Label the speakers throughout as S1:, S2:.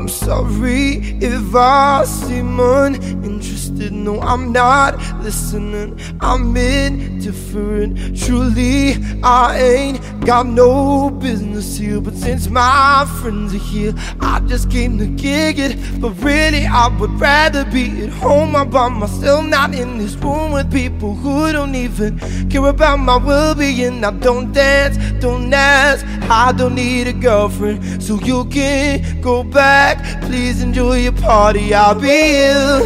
S1: I'm sorry if I seem uninterested. No, I'm not listening. I'm indifferent. Truly, I ain't got no business here. But since my friends are here, I just came to gig it. But really, I would rather be at home all by myself, not in this room with people who don't even care about my well being. I don't dance, don't ask. I don't need a girlfriend, so you can go back. Please enjoy your party. I'll be here.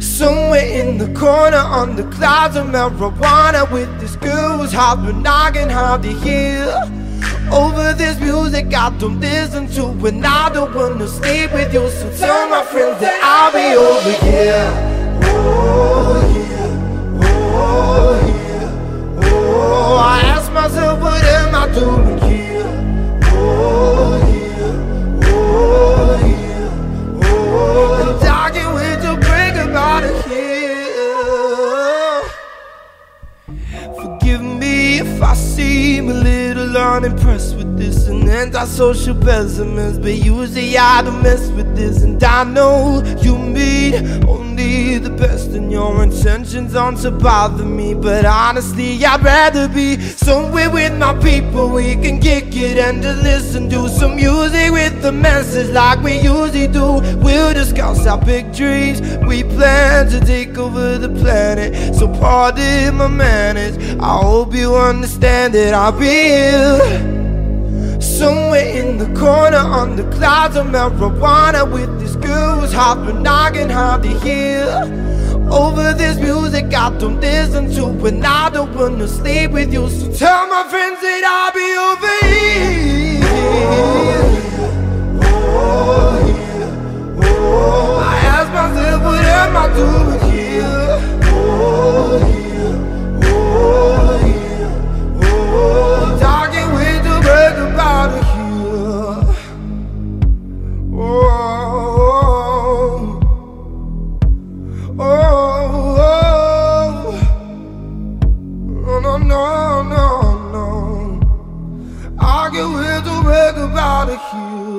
S1: Somewhere in the corner on the clouds of marijuana with this girl who's hopping, knocking hard to hear. Over this music I don't listen to and I don't wanna sleep with you So tell my friends that I'll be over here Oh I seem a little unimpressed with this An antisocial pessimist But usually I don't mess with this. And I know you mean oh, only the best And your intentions aren't to bother me But honestly I'd rather be somewhere with my people. We can kick it and just listen to some music With the message like we usually do. We'll discuss our big dreams. We plan to take over the planet. So pardon my manners. I hope you understand that I'll be here Somewhere in the corner on the clouds of marijuana With this was hard, but I can hardly hear. Over this music, I don't listen to it. I don't wanna sleep with you. So tell my friends that I'll be over here. out of here.